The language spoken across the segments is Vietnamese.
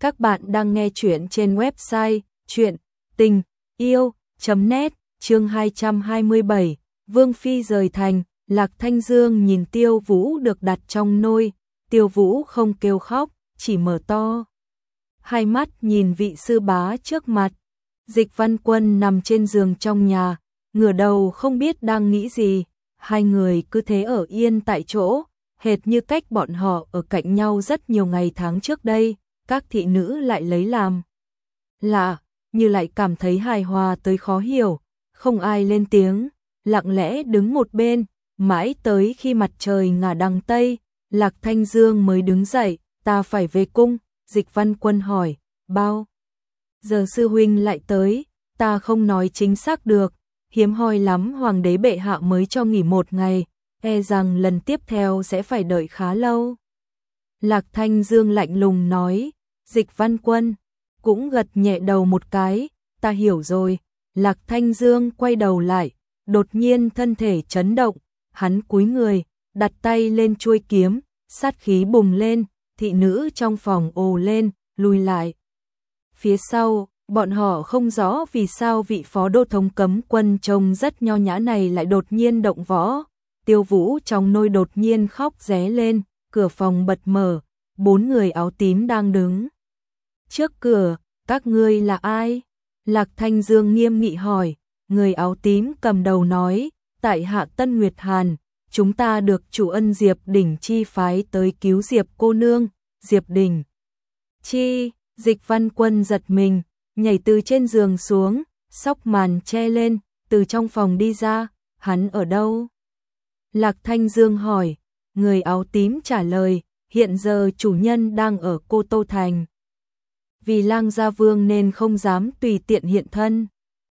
Các bạn đang nghe chuyện trên website chuyện tình yêu.net chương 227 Vương Phi rời thành, Lạc Thanh Dương nhìn Tiêu Vũ được đặt trong nôi, Tiêu Vũ không kêu khóc, chỉ mở to. Hai mắt nhìn vị sư bá trước mặt, Dịch Văn Quân nằm trên giường trong nhà, ngửa đầu không biết đang nghĩ gì, hai người cứ thế ở yên tại chỗ, hệt như cách bọn họ ở cạnh nhau rất nhiều ngày tháng trước đây, các thị nữ lại lấy làm. Lạ, như lại cảm thấy hài hòa tới khó hiểu, không ai lên tiếng, lặng lẽ đứng một bên, mãi tới khi mặt trời ngả đằng Tây, Lạc Thanh Dương mới đứng dậy, ta phải về cung, dịch văn quân hỏi, bao? Giờ sư huynh lại tới, ta không nói chính xác được, hiếm hoi lắm hoàng đế bệ hạ mới cho nghỉ một ngày, e rằng lần tiếp theo sẽ phải đợi khá lâu. Lạc Thanh Dương lạnh lùng nói, dịch văn quân, cũng gật nhẹ đầu một cái, ta hiểu rồi, Lạc Thanh Dương quay đầu lại, đột nhiên thân thể chấn động, hắn cúi người, đặt tay lên chuôi kiếm, sát khí bùng lên, thị nữ trong phòng ồ lên, lùi lại. Phía sau, bọn họ không rõ vì sao vị phó đô thống cấm quân trông rất nho nhã này lại đột nhiên động võ. Tiêu vũ trong nôi đột nhiên khóc ré lên, cửa phòng bật mở, bốn người áo tím đang đứng. Trước cửa, các ngươi là ai? Lạc Thanh Dương nghiêm nghị hỏi, người áo tím cầm đầu nói, tại hạ Tân Nguyệt Hàn, chúng ta được chủ ân Diệp đình chi phái tới cứu Diệp cô nương, Diệp đình Chi, dịch văn quân giật mình, nhảy từ trên giường xuống, sóc màn che lên, từ trong phòng đi ra, hắn ở đâu? Lạc Thanh Dương hỏi, người áo tím trả lời, hiện giờ chủ nhân đang ở Cô Tô Thành. Vì lang gia vương nên không dám tùy tiện hiện thân.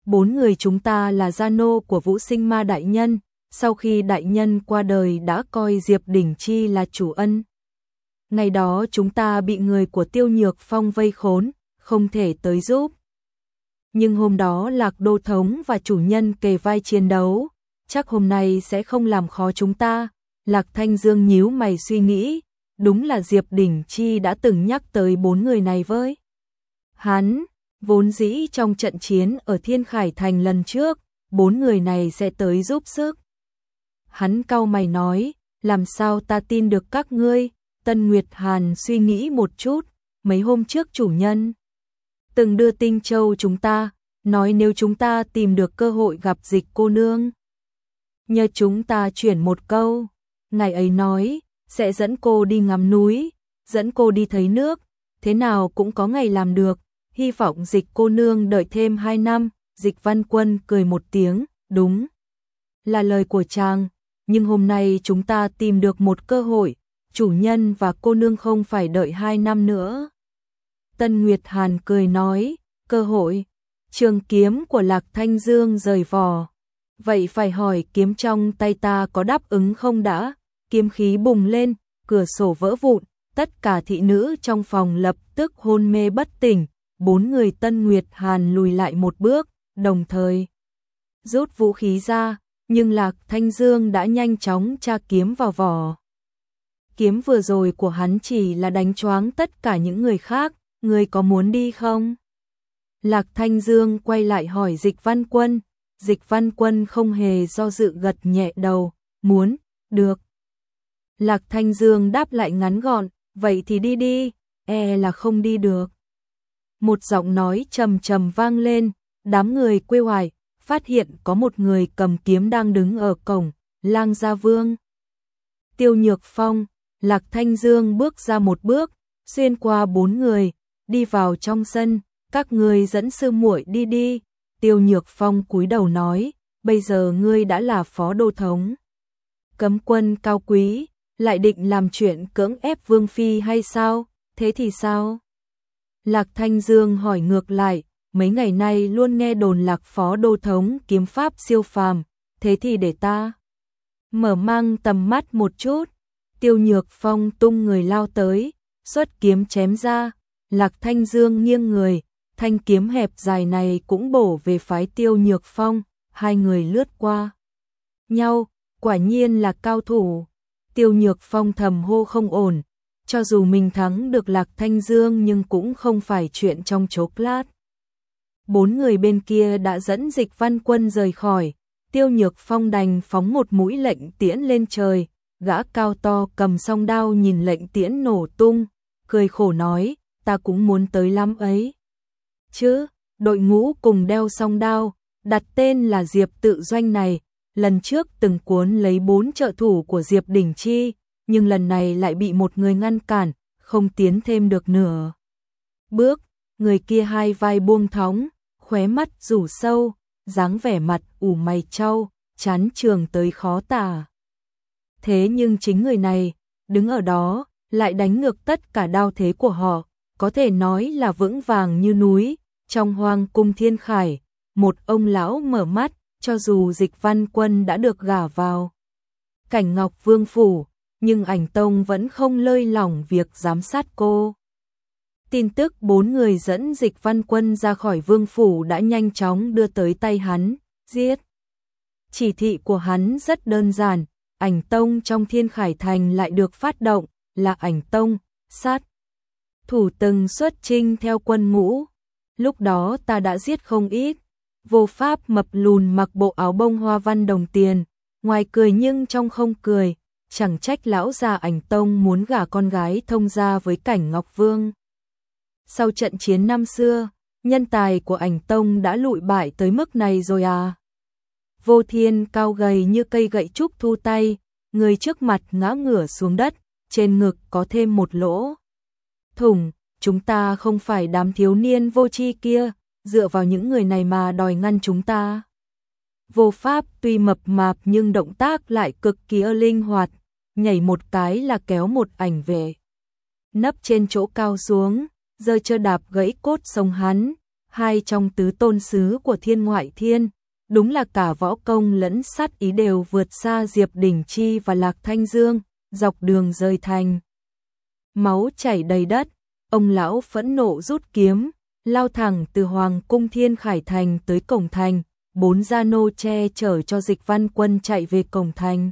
Bốn người chúng ta là gia nô của vũ sinh ma đại nhân, sau khi đại nhân qua đời đã coi Diệp Đỉnh Chi là chủ ân. Ngày đó chúng ta bị người của tiêu nhược phong vây khốn, không thể tới giúp. Nhưng hôm đó Lạc Đô Thống và chủ nhân kề vai chiến đấu, chắc hôm nay sẽ không làm khó chúng ta. Lạc Thanh Dương nhíu mày suy nghĩ, đúng là Diệp Đỉnh Chi đã từng nhắc tới bốn người này với. Hắn, vốn dĩ trong trận chiến ở Thiên Khải Thành lần trước, bốn người này sẽ tới giúp sức. Hắn cau mày nói, làm sao ta tin được các ngươi, Tân Nguyệt Hàn suy nghĩ một chút, mấy hôm trước chủ nhân từng đưa tinh châu chúng ta, nói nếu chúng ta tìm được cơ hội gặp dịch cô nương. Nhờ chúng ta chuyển một câu, ngày ấy nói, sẽ dẫn cô đi ngắm núi, dẫn cô đi thấy nước, thế nào cũng có ngày làm được, hy vọng dịch cô nương đợi thêm hai năm, dịch văn quân cười một tiếng, đúng. Là lời của chàng, nhưng hôm nay chúng ta tìm được một cơ hội, chủ nhân và cô nương không phải đợi hai năm nữa. Tân Nguyệt Hàn cười nói, cơ hội, trường kiếm của Lạc Thanh Dương rời vò. Vậy phải hỏi kiếm trong tay ta có đáp ứng không đã? Kiếm khí bùng lên, cửa sổ vỡ vụn, tất cả thị nữ trong phòng lập tức hôn mê bất tỉnh, bốn người Tân Nguyệt Hàn lùi lại một bước, đồng thời rút vũ khí ra, nhưng Lạc Thanh Dương đã nhanh chóng tra kiếm vào vỏ. Kiếm vừa rồi của hắn chỉ là đánh choáng tất cả những người khác, người có muốn đi không? Lạc Thanh Dương quay lại hỏi Dịch Văn Quân, Dịch Văn Quân không hề do dự gật nhẹ đầu, muốn, được. Lạc Thanh Dương đáp lại ngắn gọn, vậy thì đi đi, e là không đi được. Một giọng nói trầm trầm vang lên, đám người quê hoài, phát hiện có một người cầm kiếm đang đứng ở cổng, lang gia vương. Tiêu Nhược Phong, Lạc Thanh Dương bước ra một bước, xuyên qua bốn người, đi vào trong sân, các người dẫn sư muội đi đi. Tiêu Nhược Phong cúi đầu nói, bây giờ ngươi đã là phó đô thống. Cấm quân cao quý, lại định làm chuyện cưỡng ép Vương Phi hay sao, thế thì sao? Lạc Thanh Dương hỏi ngược lại, mấy ngày nay luôn nghe đồn lạc phó đô thống kiếm pháp siêu phàm, thế thì để ta mở mang tầm mắt một chút. Tiêu Nhược Phong tung người lao tới, xuất kiếm chém ra, Lạc Thanh Dương nghiêng người, thanh kiếm hẹp dài này cũng bổ về phái Tiêu Nhược Phong, hai người lướt qua nhau, quả nhiên là cao thủ. Tiêu Nhược Phong thầm hô không ổn, cho dù mình thắng được Lạc Thanh Dương nhưng cũng không phải chuyện trong chốc lát. Bốn người bên kia đã dẫn dịch văn quân rời khỏi, tiêu nhược phong đành phóng một mũi lệnh tiễn lên trời, gã cao to cầm song đao nhìn lệnh tiễn nổ tung, cười khổ nói, ta cũng muốn tới lắm ấy. Chứ, đội ngũ cùng đeo song đao, đặt tên là Diệp tự doanh này, lần trước từng cuốn lấy bốn trợ thủ của Diệp Đỉnh Chi, nhưng lần này lại bị một người ngăn cản, không tiến thêm được nửa. Bước, người kia hai vai buông thóng, khóe mắt rủ sâu, dáng vẻ mặt ủ mày trâu, chán trường tới khó tả. Thế nhưng chính người này, đứng ở đó, lại đánh ngược tất cả đao thế của họ, có thể nói là vững vàng như núi, trong hoang cung thiên khải, một ông lão mở mắt, cho dù dịch văn quân đã được gả vào. Cảnh Ngọc Vương Phủ, nhưng ảnh Tông vẫn không lơi lỏng việc giám sát cô. Tin tức bốn người dẫn dịch văn quân ra khỏi Vương Phủ đã nhanh chóng đưa tới tay hắn, giết. Chỉ thị của hắn rất đơn giản, ảnh Tông trong thiên khải thành lại được phát động, là ảnh Tông, sát. Thủ từng xuất trinh theo quân ngũ. Lúc đó ta đã giết không ít, vô pháp mập lùn mặc bộ áo bông hoa văn đồng tiền, ngoài cười nhưng trong không cười, chẳng trách lão già ảnh tông muốn gả con gái thông gia với cảnh Ngọc Vương. Sau trận chiến năm xưa, nhân tài của ảnh tông đã lụi bại tới mức này rồi à. Vô thiên cao gầy như cây gậy trúc thu tay, người trước mặt ngã ngửa xuống đất, trên ngực có thêm một lỗ. Thủng, chúng ta không phải đám thiếu niên vô tri kia, dựa vào những người này mà đòi ngăn chúng ta. Vô pháp tuy mập mạp nhưng động tác lại cực kỳ linh hoạt, nhảy một cái là kéo một ảnh về. Nấp trên chỗ cao xuống, rơi chơ đạp gãy cốt sông hắn, hai trong tứ tôn sứ của thiên ngoại thiên, đúng là cả võ công lẫn sát ý đều vượt xa Diệp Đình Chi và Lạc Thanh Dương, dọc đường rơi thành. Máu chảy đầy đất, ông lão phẫn nộ rút kiếm, lao thẳng từ Hoàng cung Thiên Khải Thành tới cổng thành, bốn gia nô che chở cho dịch văn quân chạy về cổng thành.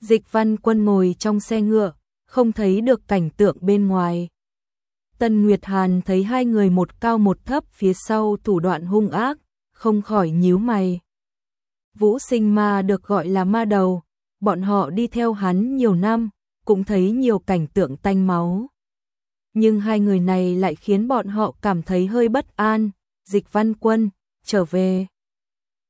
Dịch văn quân ngồi trong xe ngựa, không thấy được cảnh tượng bên ngoài. Tân Nguyệt Hàn thấy hai người một cao một thấp phía sau thủ đoạn hung ác, không khỏi nhíu mày. Vũ sinh ma được gọi là ma đầu, bọn họ đi theo hắn nhiều năm, cũng thấy nhiều cảnh tượng tanh máu. Nhưng hai người này lại khiến bọn họ cảm thấy hơi bất an, dịch văn quân, trở về.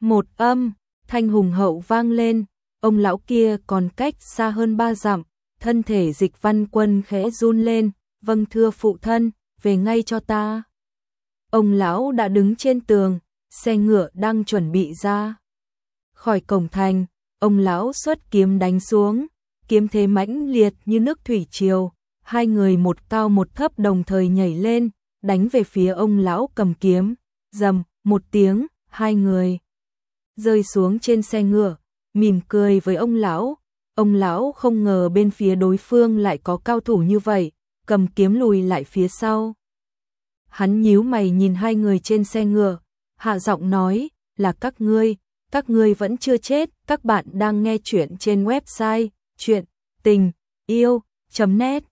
Một âm, thanh hùng hậu vang lên, ông lão kia còn cách xa hơn ba dặm, thân thể dịch văn quân khẽ run lên, vâng thưa phụ thân, về ngay cho ta. Ông lão đã đứng trên tường, xe ngựa đang chuẩn bị ra. Khỏi cổng thành, ông lão xuất kiếm đánh xuống, kiếm thế mãnh liệt như nước thủy triều, hai người một cao một thấp đồng thời nhảy lên, đánh về phía ông lão cầm kiếm, dầm, một tiếng, hai người rơi xuống trên xe ngựa, mỉm cười với ông lão. Ông lão không ngờ bên phía đối phương lại có cao thủ như vậy, cầm kiếm lùi lại phía sau. Hắn nhíu mày nhìn hai người trên xe ngựa, hạ giọng nói, là các ngươi, các ngươi vẫn chưa chết, các bạn đang nghe chuyện trên website chuyện tình yêu.net